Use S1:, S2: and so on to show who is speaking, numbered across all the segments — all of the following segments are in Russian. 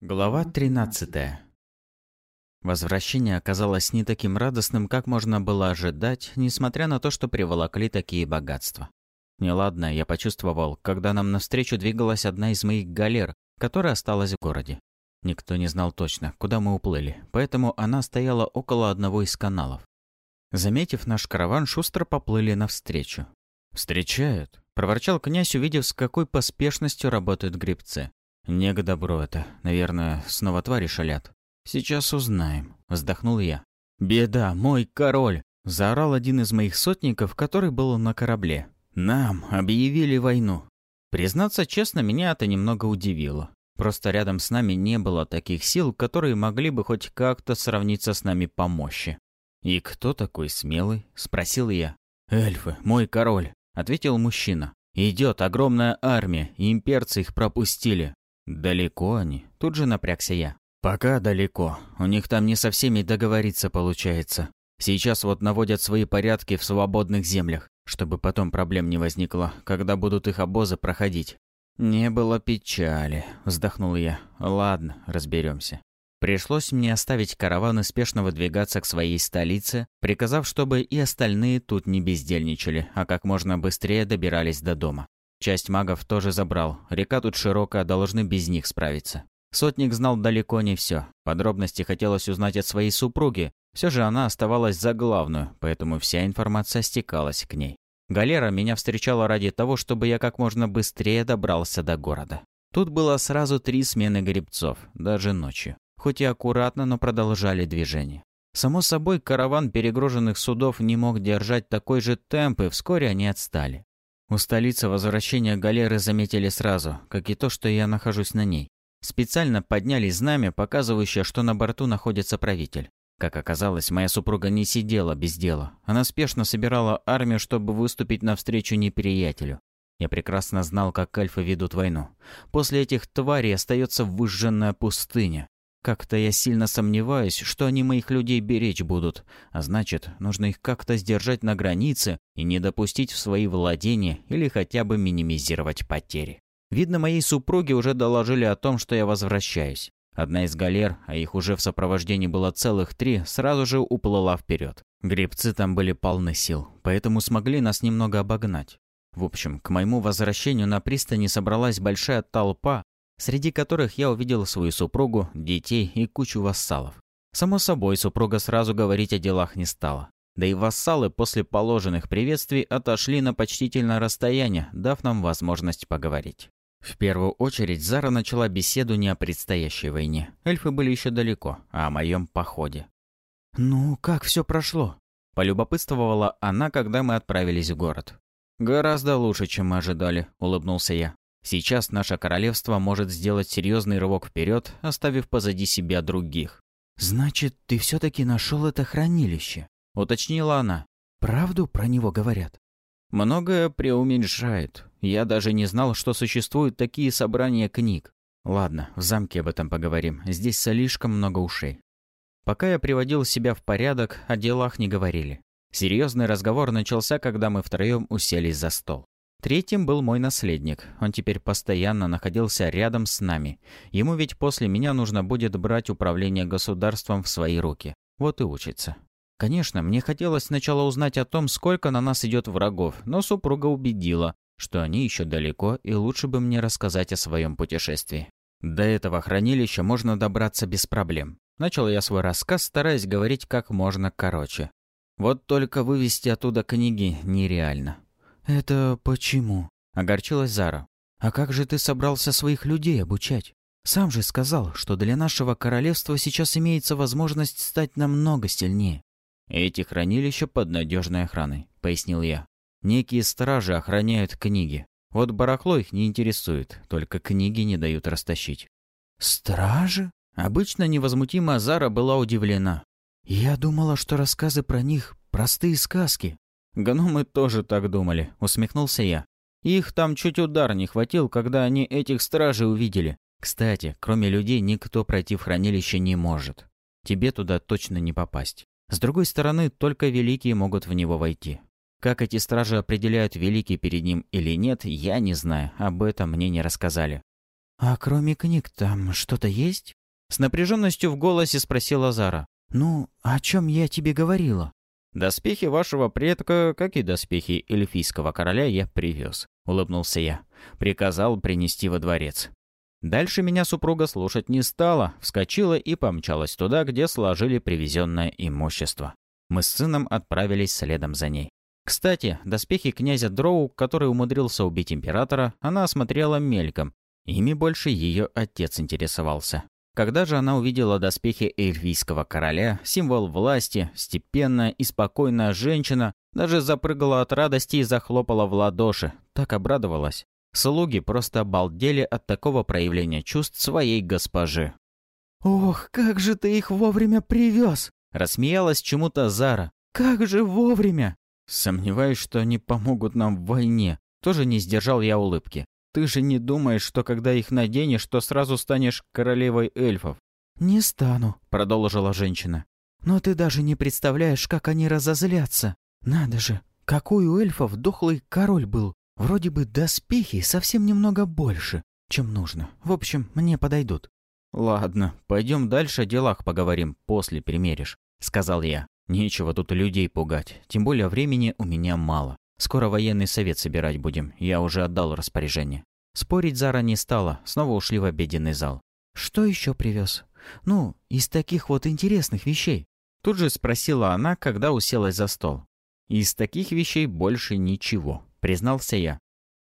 S1: Глава 13 Возвращение оказалось не таким радостным, как можно было ожидать, несмотря на то, что приволокли такие богатства. Неладно, я почувствовал, когда нам навстречу двигалась одна из моих галер, которая осталась в городе. Никто не знал точно, куда мы уплыли, поэтому она стояла около одного из каналов. Заметив наш караван, шустро поплыли навстречу. «Встречают», – проворчал князь, увидев, с какой поспешностью работают гребцы. «Не к добру это. Наверное, снова твари шалят». «Сейчас узнаем», – вздохнул я. «Беда, мой король!» – заорал один из моих сотников, который был на корабле. «Нам объявили войну». Признаться честно, меня это немного удивило. Просто рядом с нами не было таких сил, которые могли бы хоть как-то сравниться с нами по мощи. «И кто такой смелый?» – спросил я. «Эльфы, мой король», – ответил мужчина. «Идет огромная армия, и имперцы их пропустили». «Далеко они?» – тут же напрягся я. «Пока далеко. У них там не со всеми договориться получается. Сейчас вот наводят свои порядки в свободных землях, чтобы потом проблем не возникло, когда будут их обозы проходить. «Не было печали», — вздохнул я. «Ладно, разберемся. Пришлось мне оставить караван и спешно выдвигаться к своей столице, приказав, чтобы и остальные тут не бездельничали, а как можно быстрее добирались до дома. Часть магов тоже забрал, река тут широкая, должны без них справиться. Сотник знал далеко не все. Подробности хотелось узнать от своей супруги, все же она оставалась за главную, поэтому вся информация стекалась к ней. Галера меня встречала ради того, чтобы я как можно быстрее добрался до города. Тут было сразу три смены грибцов, даже ночью. Хоть и аккуратно, но продолжали движение. Само собой, караван перегруженных судов не мог держать такой же темп, и вскоре они отстали. У столицы возвращения галеры заметили сразу, как и то, что я нахожусь на ней. Специально подняли знамя, показывающее, что на борту находится правитель. Как оказалось, моя супруга не сидела без дела. Она спешно собирала армию, чтобы выступить навстречу неприятелю. Я прекрасно знал, как альфы ведут войну. После этих тварей остается выжженная пустыня. Как-то я сильно сомневаюсь, что они моих людей беречь будут, а значит, нужно их как-то сдержать на границе и не допустить в свои владения или хотя бы минимизировать потери. Видно, моей супруге уже доложили о том, что я возвращаюсь. Одна из галер, а их уже в сопровождении было целых три, сразу же уплыла вперед. Гребцы там были полны сил, поэтому смогли нас немного обогнать. В общем, к моему возвращению на пристани собралась большая толпа, среди которых я увидел свою супругу, детей и кучу вассалов. Само собой, супруга сразу говорить о делах не стала. Да и вассалы после положенных приветствий отошли на почтительное расстояние, дав нам возможность поговорить. В первую очередь Зара начала беседу не о предстоящей войне. Эльфы были еще далеко, а о моем походе. «Ну, как все прошло?» – полюбопытствовала она, когда мы отправились в город. «Гораздо лучше, чем мы ожидали», – улыбнулся я. «Сейчас наше королевство может сделать серьезный рывок вперед, оставив позади себя других».
S2: «Значит, ты все-таки нашел это хранилище?» – уточнила она. «Правду про него говорят?»
S1: Многое преуменьшает. Я даже не знал, что существуют такие собрания книг. Ладно, в замке об этом поговорим. Здесь слишком много ушей. Пока я приводил себя в порядок, о делах не говорили. Серьезный разговор начался, когда мы втроем уселись за стол. Третьим был мой наследник. Он теперь постоянно находился рядом с нами. Ему ведь после меня нужно будет брать управление государством в свои руки. Вот и учится. Конечно, мне хотелось сначала узнать о том, сколько на нас идет врагов, но супруга убедила, что они еще далеко, и лучше бы мне рассказать о своем путешествии. До этого хранилища можно добраться без проблем. Начал я свой рассказ, стараясь говорить как можно короче. Вот только вывести оттуда книги нереально.
S2: «Это почему?»
S1: – огорчилась Зара.
S2: «А как же ты собрался своих людей обучать? Сам же сказал, что для нашего королевства сейчас имеется возможность стать намного сильнее.
S1: «Эти хранилища под надежной охраной», — пояснил я. «Некие стражи охраняют книги. Вот барахло их не интересует, только книги не дают растащить».
S2: «Стражи?»
S1: Обычно невозмутимая Зара была удивлена.
S2: «Я думала, что рассказы про них — простые сказки».
S1: «Гномы тоже так думали», — усмехнулся я. «Их там чуть удар не хватил, когда они этих стражей увидели. Кстати, кроме людей никто пройти в хранилище не может. Тебе туда точно не попасть. С другой стороны, только великие могут в него войти. Как эти стражи определяют, великий перед ним или нет, я не знаю, об этом мне не рассказали.
S2: «А кроме книг там что-то есть?»
S1: С напряженностью в голосе спросила Зара.
S2: «Ну, о чем я тебе говорила?»
S1: «Доспехи вашего предка, как и доспехи эльфийского короля, я привез», — улыбнулся я. Приказал принести во дворец. Дальше меня супруга слушать не стала, вскочила и помчалась туда, где сложили привезенное имущество. Мы с сыном отправились следом за ней. Кстати, доспехи князя Дроу, который умудрился убить императора, она осмотрела мельком. Ими больше ее отец интересовался. Когда же она увидела доспехи эльфийского короля, символ власти, степенная и спокойная женщина, даже запрыгала от радости и захлопала в ладоши. Так обрадовалась. Слуги просто обалдели от такого проявления чувств своей госпожи.
S2: «Ох, как же ты их вовремя привез!»
S1: Рассмеялась чему-то Зара.
S2: «Как же вовремя!»
S1: Сомневаюсь, что они помогут нам в войне. Тоже не сдержал я улыбки. Ты же не думаешь, что когда их наденешь, то сразу станешь королевой эльфов?»
S2: «Не стану», —
S1: продолжила женщина.
S2: «Но ты даже не представляешь, как они разозлятся. Надо же, какой у эльфов дохлый король был. Вроде бы доспехи совсем немного больше, чем нужно. В общем, мне подойдут».
S1: «Ладно, пойдем дальше о делах поговорим, после примеришь», — сказал я. «Нечего тут людей пугать, тем более времени у меня мало. Скоро военный совет собирать будем, я уже отдал распоряжение. Спорить Зара не стала, снова ушли в обеденный зал.
S2: «Что еще привез? Ну, из таких вот интересных вещей?»
S1: Тут же спросила она, когда уселась за стол. «Из таких вещей больше ничего», — признался я.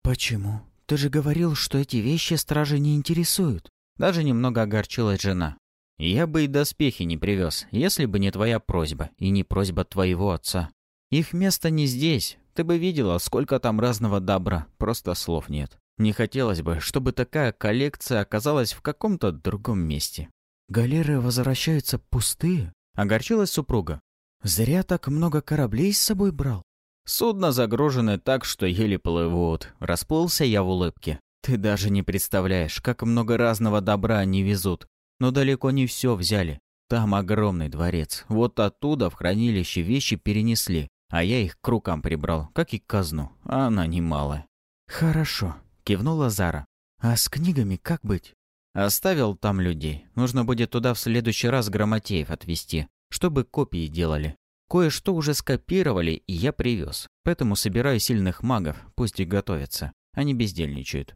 S2: «Почему? Ты же говорил, что эти вещи стражи не интересуют».
S1: Даже немного огорчилась жена. «Я бы и доспехи не привез, если бы не твоя просьба и не просьба твоего отца. Их место не здесь, ты бы видела, сколько там разного добра, просто слов нет. Не хотелось бы, чтобы такая коллекция оказалась в каком-то другом месте.
S2: «Галеры возвращаются пустые?»
S1: — огорчилась супруга.
S2: «Зря так много кораблей с собой брал».
S1: «Судно загружены так, что еле плывут». Расплылся я в улыбке. «Ты даже не представляешь, как много разного добра они везут. Но далеко не все взяли. Там огромный дворец. Вот оттуда в хранилище вещи перенесли а я их к рукам прибрал, как и казну, а она немалая.
S2: «Хорошо», — кивнула Зара. «А с книгами как быть?»
S1: «Оставил там людей. Нужно будет туда в следующий раз грамотеев отвезти, чтобы копии делали. Кое-что уже скопировали, и я привез. Поэтому собираю сильных магов, пусть и готовятся. Они бездельничают.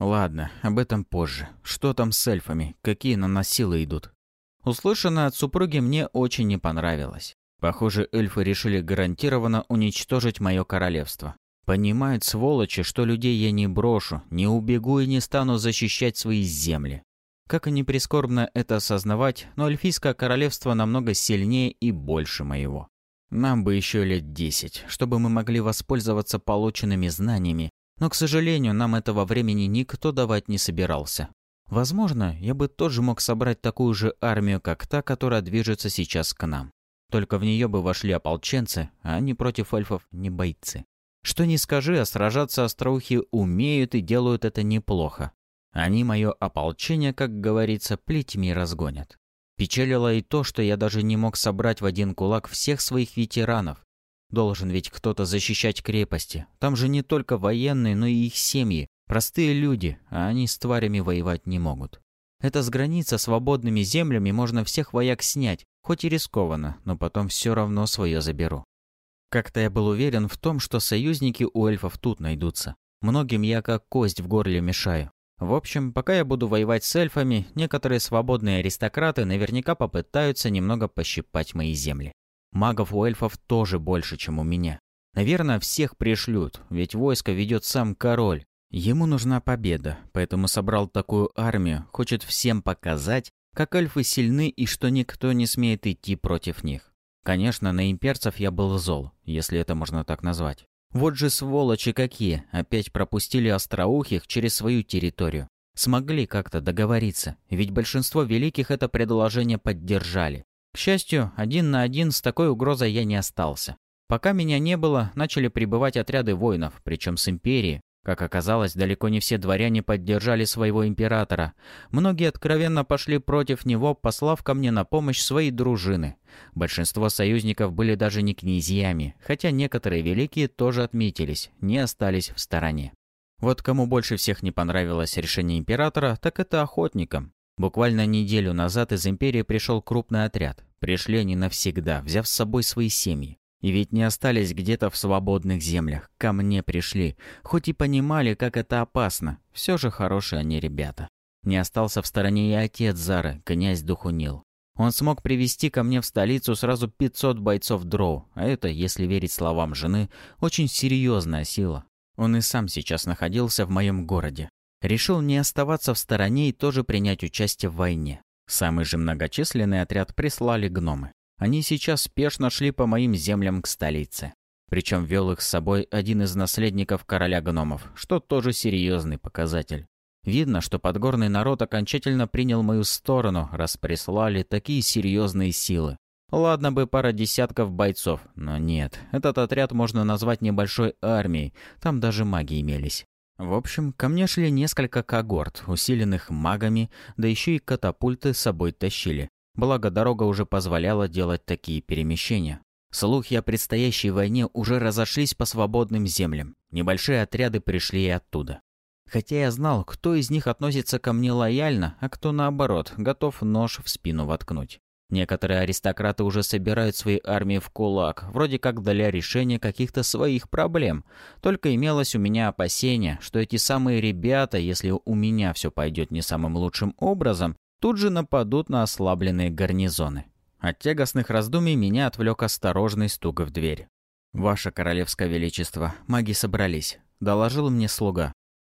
S1: Ладно, об этом позже. Что там с эльфами? Какие на нас силы идут? Услышанное от супруги мне очень не понравилось. Похоже, эльфы решили гарантированно уничтожить мое королевство. Понимают, сволочи, что людей я не брошу, не убегу и не стану защищать свои земли. Как и прискорбно это осознавать, но эльфийское королевство намного сильнее и больше моего. Нам бы еще лет десять, чтобы мы могли воспользоваться полученными знаниями, но, к сожалению, нам этого времени никто давать не собирался. Возможно, я бы тоже мог собрать такую же армию, как та, которая движется сейчас к нам. Только в нее бы вошли ополченцы, а они против эльфов не бойцы. Что ни скажи, а сражаться остроухи умеют и делают это неплохо. Они мое ополчение, как говорится, плетьми разгонят. Печалило и то, что я даже не мог собрать в один кулак всех своих ветеранов. Должен ведь кто-то защищать крепости. Там же не только военные, но и их семьи. Простые люди, а они с тварями воевать не могут. Это с границы свободными землями можно всех вояк снять, хоть и рискованно, но потом все равно свое заберу. Как-то я был уверен в том, что союзники у эльфов тут найдутся. Многим я как кость в горле мешаю. В общем, пока я буду воевать с эльфами, некоторые свободные аристократы наверняка попытаются немного пощипать мои земли. Магов у эльфов тоже больше, чем у меня. Наверное, всех пришлют, ведь войско ведет сам король, Ему нужна победа, поэтому собрал такую армию, хочет всем показать, как эльфы сильны и что никто не смеет идти против них. Конечно, на имперцев я был зол, если это можно так назвать. Вот же сволочи какие, опять пропустили остроухих через свою территорию. Смогли как-то договориться, ведь большинство великих это предложение поддержали. К счастью, один на один с такой угрозой я не остался. Пока меня не было, начали прибывать отряды воинов, причем с империи, как оказалось, далеко не все дворяне поддержали своего императора. Многие откровенно пошли против него, послав ко мне на помощь свои дружины. Большинство союзников были даже не князьями, хотя некоторые великие тоже отметились, не остались в стороне. Вот кому больше всех не понравилось решение императора, так это охотникам. Буквально неделю назад из империи пришел крупный отряд. Пришли они навсегда, взяв с собой свои семьи. И ведь не остались где-то в свободных землях. Ко мне пришли. Хоть и понимали, как это опасно. Все же хорошие они ребята. Не остался в стороне и отец Зары, князь Духунил. Он смог привести ко мне в столицу сразу 500 бойцов дроу, а это, если верить словам жены, очень серьезная сила. Он и сам сейчас находился в моем городе. Решил не оставаться в стороне и тоже принять участие в войне. Самый же многочисленный отряд прислали гномы. Они сейчас спешно шли по моим землям к столице. Причем вел их с собой один из наследников короля гномов, что тоже серьезный показатель. Видно, что подгорный народ окончательно принял мою сторону, раз прислали такие серьезные силы. Ладно бы пара десятков бойцов, но нет, этот отряд можно назвать небольшой армией, там даже маги имелись. В общем, ко мне шли несколько когорт, усиленных магами, да еще и катапульты с собой тащили. Благо, дорога уже позволяла делать такие перемещения. Слухи о предстоящей войне уже разошлись по свободным землям. Небольшие отряды пришли и оттуда. Хотя я знал, кто из них относится ко мне лояльно, а кто наоборот, готов нож в спину воткнуть. Некоторые аристократы уже собирают свои армии в кулак, вроде как для решения каких-то своих проблем. Только имелось у меня опасение, что эти самые ребята, если у меня все пойдет не самым лучшим образом, тут же нападут на ослабленные гарнизоны. От тягостных раздумий меня отвлек осторожный стук в дверь. «Ваше Королевское Величество, маги собрались», — доложил мне слуга.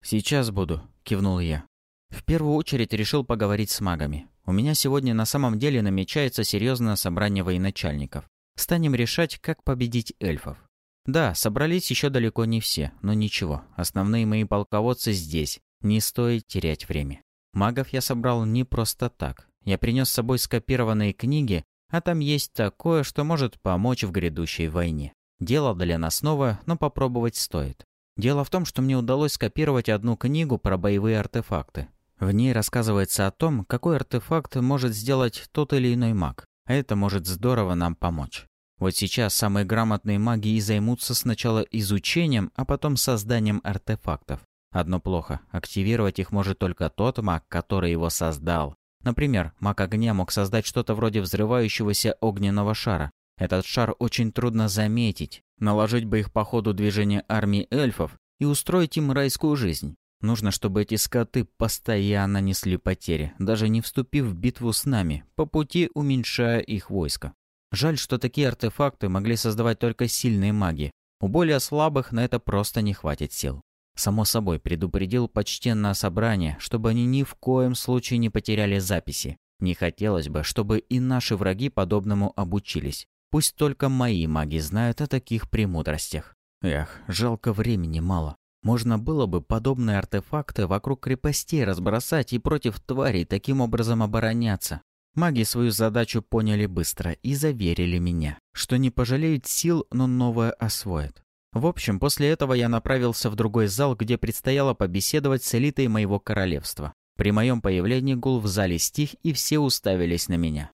S1: «Сейчас буду», — кивнул я. В первую очередь решил поговорить с магами. У меня сегодня на самом деле намечается серьезное собрание военачальников. Станем решать, как победить эльфов. Да, собрались еще далеко не все, но ничего. Основные мои полководцы здесь. Не стоит терять время. Магов я собрал не просто так. Я принес с собой скопированные книги, а там есть такое, что может помочь в грядущей войне. Дело для нас новое, но попробовать стоит. Дело в том, что мне удалось скопировать одну книгу про боевые артефакты. В ней рассказывается о том, какой артефакт может сделать тот или иной маг, а это может здорово нам помочь. Вот сейчас самые грамотные маги и займутся сначала изучением, а потом созданием артефактов. Одно плохо, активировать их может только тот маг, который его создал. Например, маг огня мог создать что-то вроде взрывающегося огненного шара. Этот шар очень трудно заметить, Наложить бы их по ходу движения армии эльфов и устроить им райскую жизнь. Нужно, чтобы эти скоты постоянно несли потери, даже не вступив в битву с нами, по пути уменьшая их войско. Жаль, что такие артефакты могли создавать только сильные маги. У более слабых на это просто не хватит сил. Само собой, предупредил почтенное собрание, чтобы они ни в коем случае не потеряли записи. Не хотелось бы, чтобы и наши враги подобному обучились. Пусть только мои маги знают о таких премудростях. Эх, жалко времени мало. Можно было бы подобные артефакты вокруг крепостей разбросать и против тварей таким образом обороняться. Маги свою задачу поняли быстро и заверили меня, что не пожалеют сил, но новое освоят. В общем, после этого я направился в другой зал, где предстояло побеседовать с элитой моего королевства. При моем появлении гул в зале стих, и все уставились на меня.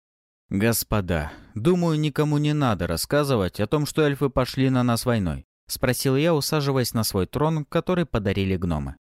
S1: «Господа, думаю, никому не надо рассказывать о том, что эльфы пошли на нас войной», — спросил я, усаживаясь на свой трон, который подарили гномы.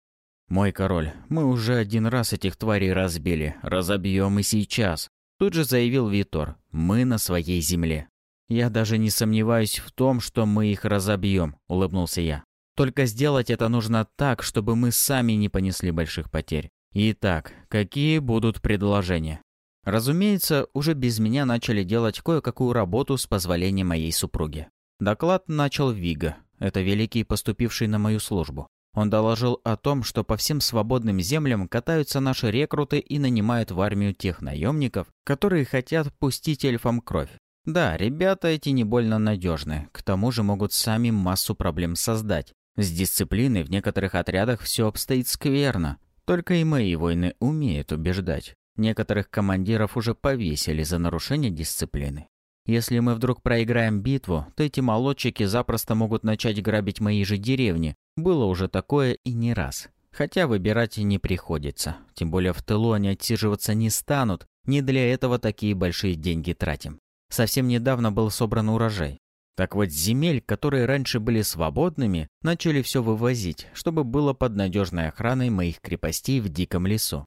S1: «Мой король, мы уже один раз этих тварей разбили, разобьем и сейчас», — тут же заявил Витор. «Мы на своей земле». «Я даже не сомневаюсь в том, что мы их разобьем», — улыбнулся я. «Только сделать это нужно так, чтобы мы сами не понесли больших потерь. Итак, какие будут предложения?» Разумеется, уже без меня начали делать кое-какую работу с позволения моей супруги. Доклад начал Вига, это великий, поступивший на мою службу. Он доложил о том, что по всем свободным землям катаются наши рекруты и нанимают в армию тех наемников, которые хотят пустить эльфам кровь. Да, ребята эти не больно надежны, к тому же могут сами массу проблем создать. С дисциплиной в некоторых отрядах все обстоит скверно, только и мои воины умеют убеждать. Некоторых командиров уже повесили за нарушение дисциплины. Если мы вдруг проиграем битву, то эти молодчики запросто могут начать грабить мои же деревни. Было уже такое и не раз. Хотя выбирать не приходится. Тем более в тылу они отсиживаться не станут. Не для этого такие большие деньги тратим. Совсем недавно был собран урожай. Так вот, земель, которые раньше были свободными, начали все вывозить, чтобы было под надежной охраной моих крепостей в диком лесу.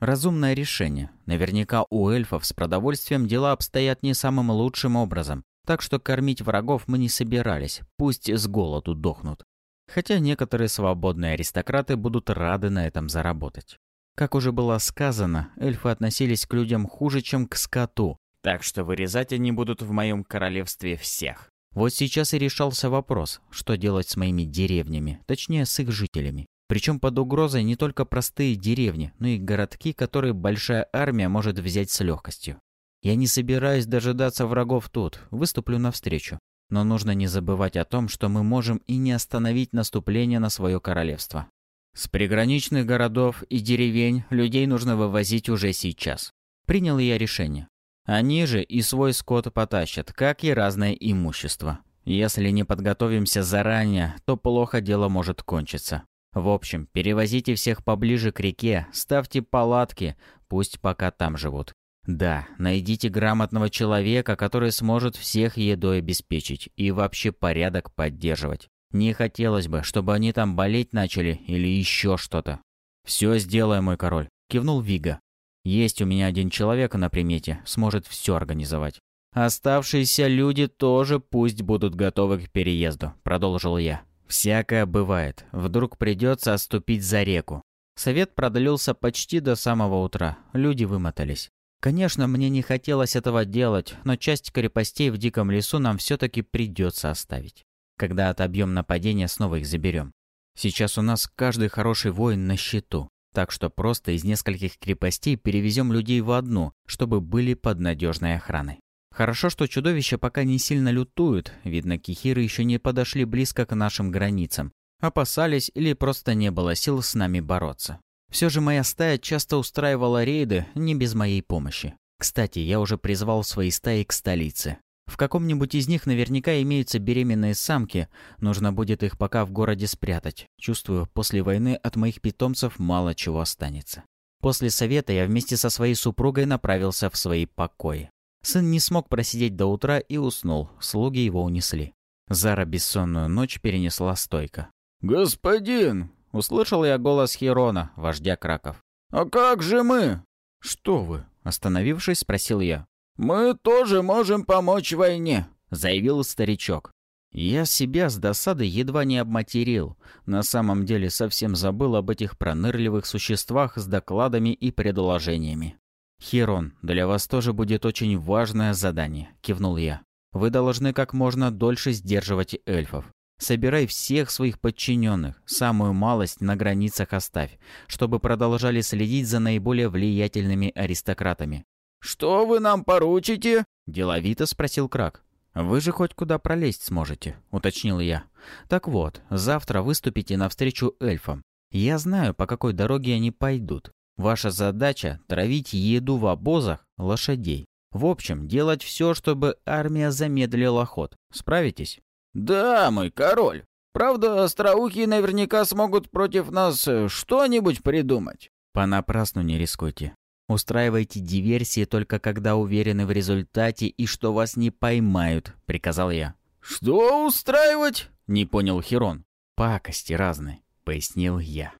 S1: Разумное решение. Наверняка у эльфов с продовольствием дела обстоят не самым лучшим образом, так что кормить врагов мы не собирались, пусть с голоду дохнут. Хотя некоторые свободные аристократы будут рады на этом заработать. Как уже было сказано, эльфы относились к людям хуже, чем к скоту, так что вырезать они будут в моем королевстве всех. Вот сейчас и решался вопрос, что делать с моими деревнями, точнее с их жителями. Причем под угрозой не только простые деревни, но и городки, которые большая армия может взять с легкостью. Я не собираюсь дожидаться врагов тут, выступлю навстречу. Но нужно не забывать о том, что мы можем и не остановить наступление на свое королевство. С приграничных городов и деревень людей нужно вывозить уже сейчас. Принял я решение. Они же и свой скот потащат, как и разное имущество. Если не подготовимся заранее, то плохо дело может кончиться. В общем, перевозите всех поближе к реке, ставьте палатки, пусть пока там живут. Да, найдите грамотного человека, который сможет всех едой обеспечить и вообще порядок поддерживать. Не хотелось бы, чтобы они там болеть начали или еще что-то. «Все сделаю, мой король», — кивнул Вига. «Есть у меня один человек на примете, сможет все организовать». «Оставшиеся люди тоже пусть будут готовы к переезду», — продолжил я. «Всякое бывает. Вдруг придется отступить за реку». Совет продлился почти до самого утра. Люди вымотались. Конечно, мне не хотелось этого делать, но часть крепостей в диком лесу нам все-таки придется оставить. Когда отобьем нападение, снова их заберем. Сейчас у нас каждый хороший воин на счету, так что просто из нескольких крепостей перевезем людей в одну, чтобы были под надежной охраной. Хорошо, что чудовища пока не сильно лютуют, видно, кихиры еще не подошли близко к нашим границам, опасались или просто не было сил с нами бороться. Все же моя стая часто устраивала рейды не без моей помощи. Кстати, я уже призвал свои стаи к столице. В каком-нибудь из них наверняка имеются беременные самки, нужно будет их пока в городе спрятать. Чувствую, после войны от моих питомцев мало чего останется. После совета я вместе со своей супругой направился в свои покои. Сын не смог просидеть до утра и уснул, слуги его унесли. Зара бессонную ночь перенесла стойко.
S3: «Господин!» — услышал я голос Хирона, вождя краков. «А как же мы?»
S1: «Что вы?» — остановившись, спросил я.
S3: «Мы тоже можем помочь войне», — заявил старичок.
S1: Я себя с досады едва не обматерил. На самом деле совсем забыл об этих пронырливых существах с докладами и предложениями. «Хирон, для вас тоже будет очень важное задание», — кивнул я. «Вы должны как можно дольше сдерживать эльфов. Собирай всех своих подчиненных, самую малость на границах оставь, чтобы продолжали следить за наиболее влиятельными аристократами.
S3: «Что вы нам поручите?»
S1: – деловито спросил Крак. «Вы же хоть куда пролезть сможете», – уточнил я. «Так вот, завтра выступите навстречу эльфам. Я знаю, по какой дороге они пойдут. Ваша задача – травить еду в обозах лошадей. В общем, делать все, чтобы армия замедлила ход. Справитесь?»
S3: «Да, мой король. Правда, остроухие наверняка смогут против нас э, что-нибудь придумать».
S1: «Понапрасну не рискуйте. Устраивайте диверсии только когда уверены в результате и что вас не поймают», — приказал я.
S3: «Что устраивать?» — не понял Хирон.
S1: «Пакости разные», — пояснил я.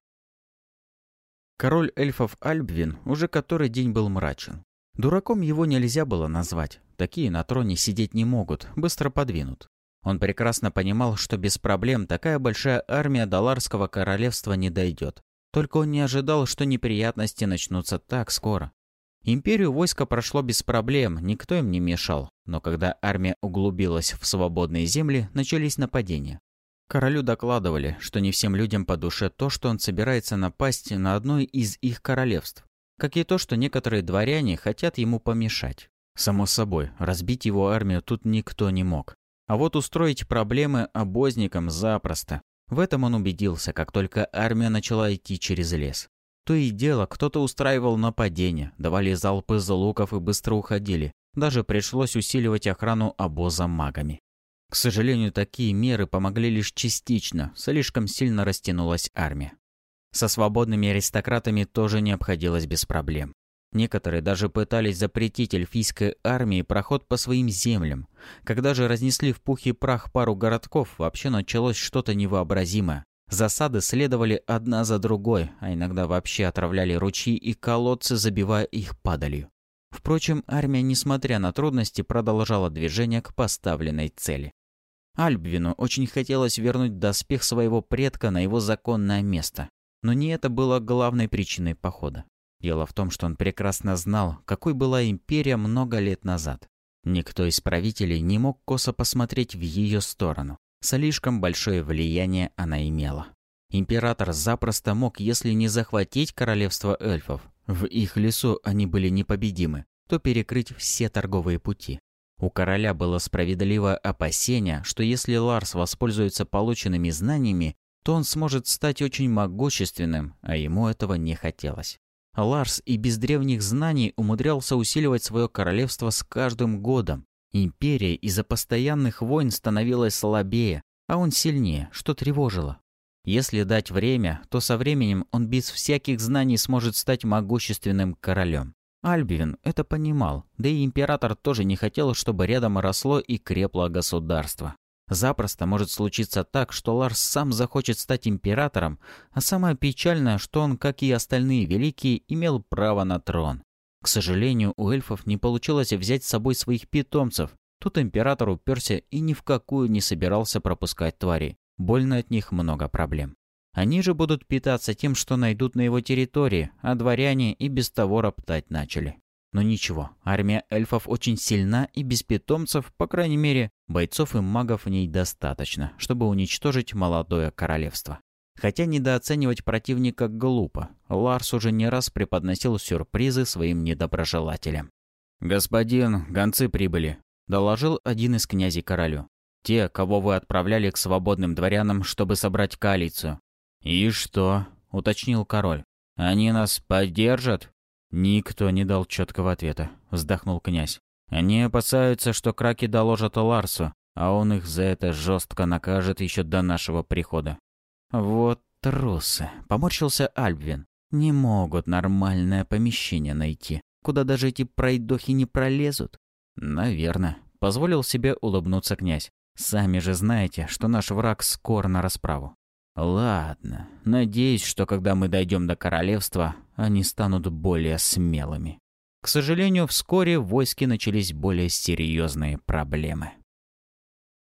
S1: Король эльфов Альбвин уже который день был мрачен. Дураком его нельзя было назвать. Такие на троне сидеть не могут, быстро подвинут. Он прекрасно понимал, что без проблем такая большая армия Даларского королевства не дойдет. Только он не ожидал, что неприятности начнутся так скоро. Империю войска прошло без проблем, никто им не мешал. Но когда армия углубилась в свободные земли, начались нападения. Королю докладывали, что не всем людям по душе то, что он собирается напасть на одно из их королевств, как и то, что некоторые дворяне хотят ему помешать. Само собой, разбить его армию тут никто не мог. А вот устроить проблемы обозникам запросто. В этом он убедился, как только армия начала идти через лес. То и дело, кто-то устраивал нападения, давали залпы из луков и быстро уходили. Даже пришлось усиливать охрану обоза магами. К сожалению, такие меры помогли лишь частично, слишком сильно растянулась армия. Со свободными аристократами тоже не обходилось без проблем. Некоторые даже пытались запретить эльфийской армии проход по своим землям. Когда же разнесли в пух и прах пару городков, вообще началось что-то невообразимое. Засады следовали одна за другой, а иногда вообще отравляли ручьи и колодцы, забивая их падалью. Впрочем, армия, несмотря на трудности, продолжала движение к поставленной цели. Альбвину очень хотелось вернуть доспех своего предка на его законное место. Но не это было главной причиной похода. Дело в том, что он прекрасно знал, какой была империя много лет назад. Никто из правителей не мог косо посмотреть в ее сторону. Слишком большое влияние она имела. Император запросто мог, если не захватить королевство эльфов, в их лесу они были непобедимы, то перекрыть все торговые пути. У короля было справедливое опасение, что если Ларс воспользуется полученными знаниями, то он сможет стать очень могущественным, а ему этого не хотелось. Ларс и без древних знаний умудрялся усиливать свое королевство с каждым годом. Империя из-за постоянных войн становилась слабее, а он сильнее, что тревожило. Если дать время, то со временем он без всяких знаний сможет стать могущественным королем. Альбивин это понимал, да и император тоже не хотел, чтобы рядом росло и крепло государство. Запросто может случиться так, что Ларс сам захочет стать императором, а самое печальное, что он, как и остальные великие, имел право на трон. К сожалению, у эльфов не получилось взять с собой своих питомцев. Тут император уперся и ни в какую не собирался пропускать твари. Больно от них много проблем. Они же будут питаться тем, что найдут на его территории, а дворяне и без того роптать начали. Но ничего, армия эльфов очень сильна и без питомцев, по крайней мере, бойцов и магов в ней достаточно, чтобы уничтожить молодое королевство. Хотя недооценивать противника глупо. Ларс уже не раз преподносил сюрпризы своим недоброжелателям.
S3: «Господин, гонцы прибыли», — доложил один из князей королю. «Те, кого вы отправляли к свободным дворянам, чтобы собрать коалицию». «И что?» — уточнил король. «Они нас поддержат?» Никто не дал четкого ответа, вздохнул князь. Они опасаются, что краки доложат Ларсу, а он их за это жестко накажет еще до нашего прихода.
S1: Вот трусы, поморщился Альбвин. Не могут нормальное помещение найти, куда даже эти пройдохи не пролезут.
S3: Наверное, позволил себе улыбнуться князь. Сами же знаете, что наш враг скоро на расправу. Ладно, надеюсь, что когда мы дойдем до королевства, они станут более смелыми. К сожалению, вскоре в войске начались более серьезные проблемы.